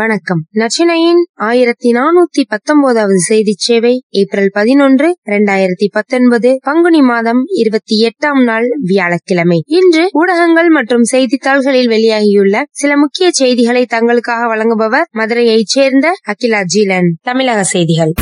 வணக்கம். நச்சினையின் ஆயிரத்தி நானூத்தி பத்தொன்பதாவது செய்தி சேவை ஏப்ரல் பதினொன்று இரண்டாயிரத்தி பத்தொன்பது பங்குனி மாதம் இருபத்தி எட்டாம் நாள் வியாழக்கிழமை. இன்று ஊடகங்கள் மற்றும் செய்தித்தாள்களில் வெளியாகியுள்ள சில முக்கிய செய்திகளை தங்களுக்காக வழங்குபவர் மதுரையைச் சேர்ந்த அகிலா ஜீலன் தமிழக செய்திகள்.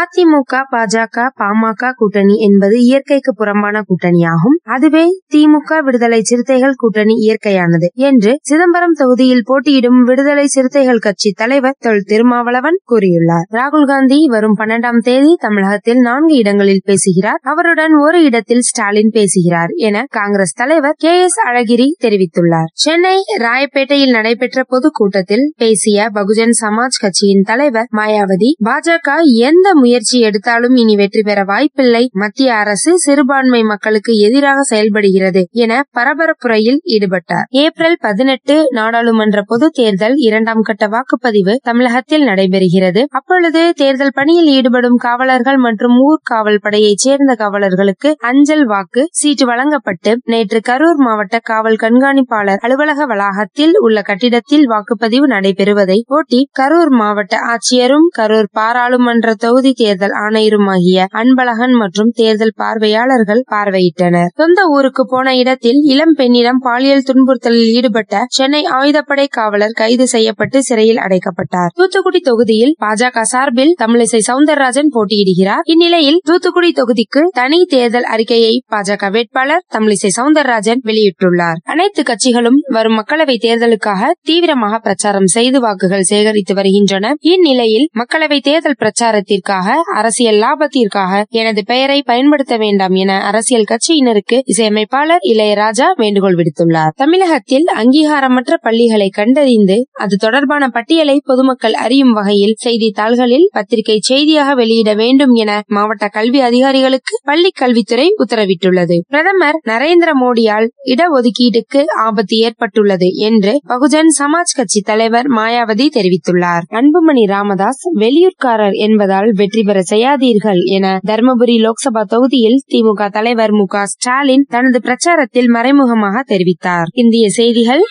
அதிமுக பாஜக பாமக கூட்டணி என்பது இயற்கைக்கு புறம்பான கூட்டணியாகும். அதுவே திமுக விடுதலை சிறுத்தைகள் கூட்டணி இயற்கையானது என்று சிதம்பரம் தொகுதியில் போட்டியிடும் விடுதலை சிறுத்தைகள் கட்சி தலைவர் தொல் திருமாவளவன் கூறியுள்ளார். ராகுல் காந்தி வரும் பன்னெண்டாம் தேதி தமிழகத்தில் நான்கு இடங்களில் பேசுகிறார். அவருடன் ஒரு இடத்தில் ஸ்டாலின் பேசுகிறார் என காங்கிரஸ் தலைவர் கே எஸ் அழகிரி தெரிவித்துள்ளார். சென்னை ராயப்பேட்டையில் நடைபெற்ற பொதுக்கூட்டத்தில் பேசிய பகுஜன் சமாஜ் கட்சியின் தலைவர் மாயாவதி பாஜக எந்த முயற்சி முயற்சி எடுத்தாலும் இனி வெற்றி பெற வாய்ப்பில்லை. மத்திய அரசு சிறுபான்மை மக்களுக்கு எதிராக செயல்படுகிறது என பரபரப்புரையில் ஈடுபட்டார். ஏப்ரல் பதினெட்டு நாடாளுமன்ற பொது தேர்தல் இரண்டாம் கட்ட வாக்குப்பதிவு தமிழகத்தில் நடைபெறுகிறது. அப்பொழுது தேர்தல் பணியில் ஈடுபடும் காவலர்கள் மற்றும் ஊர்காவல் படையைச் சேர்ந்த காவலர்களுக்கு அஞ்சல் வாக்கு சீட்டு வழங்கப்பட்டு நேற்று கரூர் மாவட்ட காவல் கண்காணிப்பாளர் அலுவலக வளாகத்தில் உள்ள கட்டிடத்தில் வாக்குப்பதிவு நடைபெறுவதை ஒட்டி கரூர் மாவட்ட ஆட்சியரும் கரூர் பாராளுமன்ற தொகுதி தேர்தல் ஆணையருமாகிய அன்பழகன் மற்றும் தேர்தல் பார்வையாளர்கள் பார்வையிட்டனர். சொந்த ஊருக்கு போன இடத்தில் இளம் பெண்ணிடம் பாலியல் துன்புறுத்தலில் ஈடுபட்ட சென்னை ஆயுதப்படை காவலர் கைது செய்யப்பட்டு சிறையில் அடைக்கப்பட்டார். தூத்துக்குடி தொகுதியில் பாஜக சார்பில் தமிழிசை சவுந்தரராஜன் போட்டியிடுகிறார். இந்நிலையில் தூத்துக்குடி தொகுதிக்கு தனி தேர்தல் அறிக்கையை பாஜக வேட்பாளர் தமிழிசை சவுந்தரராஜன் வெளியிட்டுள்ளார். அனைத்து கட்சிகளும் வரும் மக்களவை தேர்தலுக்காக தீவிரமாக பிரச்சாரம் செய்து வாக்குகள் சேகரித்து வருகின்றன. இந்நிலையில் மக்களவை தேர்தல் பிரச்சாரத்திற்காக அரசியல் லாபத்திற்காக எனது பெயரை பயன்படுத்த வேண்டாம் என அரசியல் கட்சியினருக்கு இசையமைப்பாளர் இளையராஜா வேண்டுகோள் விடுத்துள்ளார். தமிழகத்தில் அங்கீகாரமற்ற பள்ளிகளை கண்டறிந்து அது தொடர்பான பட்டியலை பொதுமக்கள் அறியும் வகையில் செய்தித்தாள்களில் பத்திரிகை செய்தியாக வெளியிட வேண்டும் என மாவட்ட கல்வி அதிகாரிகளுக்கு பள்ளி கல்வித்துறை உத்தரவிட்டுள்ளது. பிரதமர் நரேந்திர மோடியால் இடஒதுக்கீடுக்கு ஆபத்து ஏற்பட்டுள்ளது என்று பகுஜன் சமாஜ் கட்சி தலைவர் மாயாவதி தெரிவித்துள்ளார். அன்புமணி ராமதாஸ் வெளியூர்காரர் என்பதால் வெற்றி பெற செய்யாதீர்கள் என தருமபுரி லோக்சபா தொகுதியில் திமுக தலைவர் மு ஸ்டாலின் தனது பிரச்சாரத்தில் மறைமுகமாக தெரிவித்தார். இந்திய செய்திகள்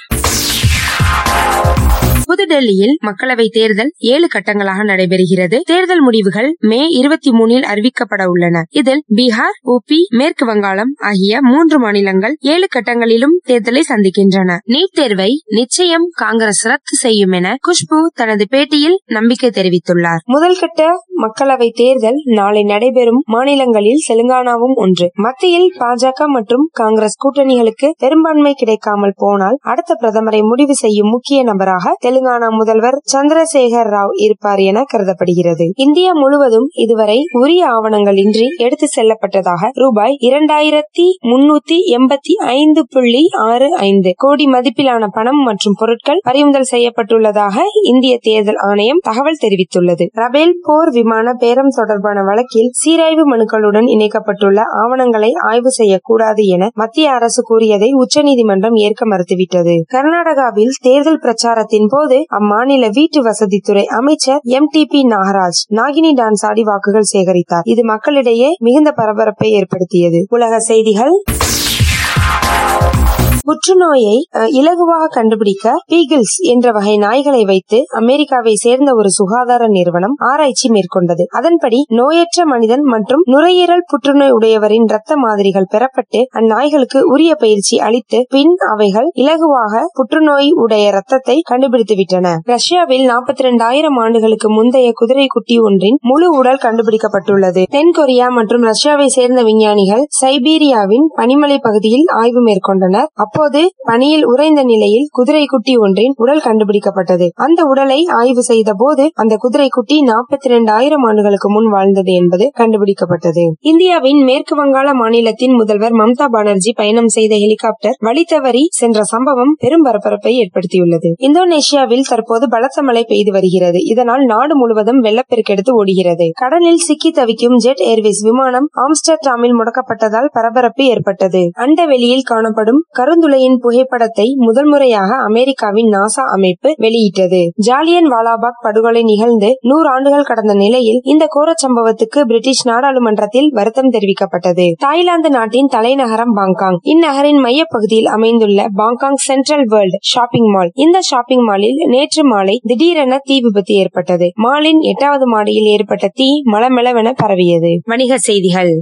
புதுடெல்லியில் மக்களவை தேர்தல் ஏழு கட்டங்களாக நடைபெறுகிறது. தேர்தல் முடிவுகள் மே இருபத்தி மூணில் அறிவிக்கப்பட உள்ளன. இதில் பீகார் உபி மேற்கு வங்காளம் ஆகிய மூன்று மாநிலங்கள் ஏழு கட்டங்களிலும் தேர்தலை சந்திக்கின்றன. நீட் தேர்வை நிச்சயம் காங்கிரஸ் ரத்து செய்யும் என குஷ்பு தனது பேட்டியில் நம்பிக்கை தெரிவித்துள்ளார். முதல் கட்ட மக்களவை தேர்தல் நாளை நடைபெறும் மாநிலங்களில் தெலுங்கானாவும் ஒன்று. மத்தியில் பாஜக மற்றும் காங்கிரஸ் கூட்டணிகளுக்கு பெரும்பான்மை கிடைக்காமல் போனால் அடுத்த பிரதமரை முடிவு செய்யும் முக்கிய நபராக தெலுங்கானா முதல்வர் சந்திரசேகர் ராவ் இருப்பார் என கருதப்படுகிறது. இந்தியா முழுவதும் இதுவரை உரிய ஆவணங்கள் இன்றி எடுத்து செல்லப்பட்டதாக ரூபாய் இரண்டாயிரத்தி முன்னூத்தி எண்பத்தி ஐந்து புள்ளி ஆறு ஐந்து கோடி மதிப்பிலான பணம் மற்றும் பொருட்கள் பறிமுதல் செய்யப்பட்டுள்ளதாக இந்திய தேர்தல் ஆணையம் தகவல் தெரிவித்துள்ளது. ரபேல் போர் விமான பேரம் தொடர்பான வழக்கில் சீராய்வு மனுக்களுடன் இணைக்கப்பட்டுள்ள ஆவணங்களை ஆய்வு செய்யக்கூடாது என மத்திய அரசு கூறியதை உச்சநீதிமன்றம் ஏற்க மறுத்துவிட்டது. கர்நாடகாவில் தேர்தல் பிரச்சாரத்தின் போது அம்மாநில வீட்டு வசதித்துறை அமைச்சர் M T B Nagaraj Nagini dance ஆடி வாக்குகள் சேகரித்தார். இது மக்களிடையே மிகுந்த பரபரப்பை ஏற்படுத்தியது. உலக செய்திகள். புற்றுநோயை இலகுவாக கண்டுபிடிக்க பீகிள்ஸ் என்ற வகை நாய்களை வைத்து அமெரிக்காவை சேர்ந்த ஒரு சுகாதார நிறுவனம் ஆராய்ச்சி மேற்கொண்டது. அதன்படி நோயற்ற மனிதன் மற்றும் நுரையீரல் புற்றுநோய் உடையவரின் இரத்த மாதிரிகள் பெறப்பட்டு அந்நாய்களுக்கு உரிய பயிற்சி அளித்து பின் அவைகள் இலகுவாக புற்றுநோய் உடைய ரத்தத்தை கண்டுபிடித்துவிட்டன. ரஷ்யாவில் நாற்பத்தி இரண்டாயிரம் ஆண்டுகளுக்கு முந்தைய குதிரை குட்டி ஒன்றின் முழு உடல் கண்டுபிடிக்கப்பட்டுள்ளது. தென்கொரியா மற்றும் ரஷ்யாவை சேர்ந்த விஞ்ஞானிகள் சைபீரியாவின் பனிமலை பகுதியில் ஆய்வு மேற்கொண்டனர். அப்போது பனியில் உறைந்த நிலையில் குதிரை குட்டி ஒன்றின் உடல் கண்டுபிடிக்கப்பட்டது. அந்த உடலை ஆய்வு செய்த போது அந்த குதிரை குட்டி நாற்பத்தி இரண்டு ஆயிரம் ஆண்டுகளுக்கு முன் வாழ்ந்தது என்பது கண்டுபிடிக்கப்பட்டது. இந்தியாவின் மேற்கு வங்காள மாநிலத்தின் முதல்வர் மம்தா பானர்ஜி பயணம் செய்த ஹெலிகாப்டர் வழி தவறி சென்ற சம்பவம் பெரும் பரபரப்பை ஏற்படுத்தியுள்ளது. இந்தோனேஷியாவில் தற்போது பலத்த மழை பெய்து வருகிறது. இதனால் நாடு முழுவதும் வெள்ளப்பெருக்கெடுத்து ஓடுகிறது. கடலில் சிக்கி தவிக்கும் ஜெட் ஏர்வேஸ் விமானம் ஆம்ஸ்டர்டாமில் முடக்கப்பட்டதால் பரபரப்பு ஏற்பட்டது. அண்டவெளியில் காணப்படும் கருந்த திறந்துளையின் புகைப்படத்தை முதல் முறையாக அமெரிக்காவின் நாசா அமைப்பு வெளியிட்டது. ஜாலியன் வாலாபாக் படுகொலை நிகழ்ந்து நூறு ஆண்டுகள் கடந்த நிலையில் இந்த கோர சம்பவத்துக்கு பிரிட்டிஷ் நாடாளுமன்றத்தில் வருத்தம் தெரிவிக்கப்பட்டது. தாய்லாந்து நாட்டின் தலைநகரம் பாங்காங். இந்நகரின் மையப்பகுதியில் அமைந்துள்ள Bangkok Central World shopping mall. இந்த ஷாப்பிங் மாலில் நேற்று மாலை திடீரென தீ விபத்து ஏற்பட்டது. மாலின் எட்டாவது மாடியில் ஏற்பட்ட தீ மலமளவென பரவியது. வணிக செய்திகள்.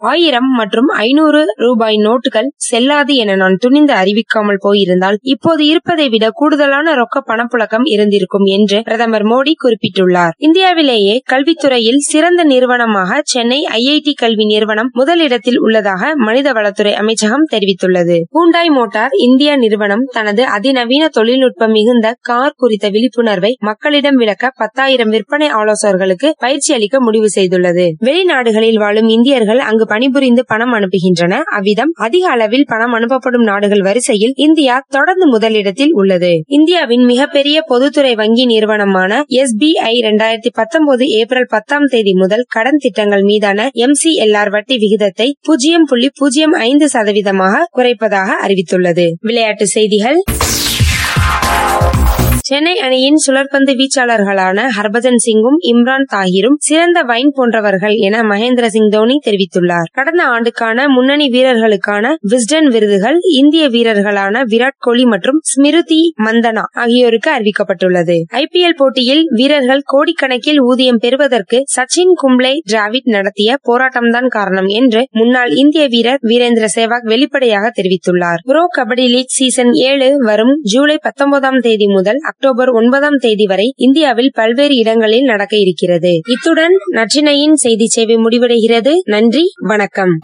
ஆயிரம் மற்றும் ஐநூறு ரூபாய் நோட்டுகள் செல்லாது என நான் துணிந்து அறிவிக்காமல் போயிருந்தால் இப்போது இருப்பதை விட கூடுதலான ரொக்க பணப்புழக்கம் இருந்திருக்கும் என்று பிரதமர் மோடி குறிப்பிட்டுள்ளார். இந்தியாவிலேயே கல்வித்துறையில் சிறந்த நிறுவனமாக சென்னை ஐஐடி கல்வி நிறுவனம் முதலிடத்தில் உள்ளதாக மனிதவளத்துறை அமைச்சகம் தெரிவித்துள்ளது. ஹூண்டாய் மோட்டார் இந்தியா நிறுவனம் தனது அதிநவீன தொழில்நுட்பம் மிகுந்த கார் குறித்த விழிப்புணர்வை மக்களிடம் விளக்க பத்தாயிரம் விற்பனை ஆலோசகர்களுக்கு பயிற்சி அளிக்க முடிவு செய்துள்ளது. வெளிநாடுகளில் வாழும் இந்தியர்கள் அங்கு பணிபுரிந்து பணம் அனுப்புகின்றன. அவ்விதம் அதிக அளவில் பணம் அனுப்பப்படும் நாடுகள் வரிசையில் இந்தியா தொடர்ந்து முதலிடத்தில் உள்ளது. இந்தியாவின் மிகப்பெரிய பொதுத்துறை வங்கி நிறுவனமான எஸ்பிஐ இரண்டாயிரத்தி பத்தொன்பது ஏப்ரல் பத்தாம் தேதி முதல் கடன் திட்டங்கள் மீதான எம்சிஎல்ஆர் வட்டி விகிதத்தை பூஜ்ஜியம் புள்ளி பூஜ்ஜியம் ஐந்து சதவீதமாக குறைப்பதாக அறிவித்துள்ளது. விளையாட்டு செய்திகள். சென்னை அணியின் சுழற்பந்து வீச்சாளர்களான ஹர்பஜன் சிங்கும் இம்ரான் தாகிரும் சிறந்த வைன் போன்றவர்கள் என மகேந்திர சிங் தோனி தெரிவித்துள்ளார். கடந்த ஆண்டுக்கான முன்னணி வீரர்களுக்கான விஸ்டன் விருதுகள் இந்திய வீரர்களான விராட் கோலி மற்றும் ஸ்மிருதி மந்தனா ஆகியோருக்கு அறிவிக்கப்பட்டுள்ளது. ஐபிஎல் போட்டியில் வீரர்கள் கோடிக்கணக்கில் ஊதியம் பெறுவதற்கு சச்சின் கும்ளே டிராவிட் நடத்திய போராட்டம்தான் காரணம் என்று முன்னாள் இந்திய வீரர் வீரேந்திர சேவாக் வெளிப்படையாக தெரிவித்துள்ளார். புரோ கபடி லீக் சீசன் ஏழு வரும் ஜூலை பத்தொன்பதாம் தேதி முதல் அக்டோபர் ஒன்பதாம் தேதி வரை இந்தியாவில் பல்வேறு இடங்களில் நடக்க இருக்கிறது. இத்துடன் நற்றினையின் செய்தி சேவை முடிவடைகிறது. நன்றி. வணக்கம்.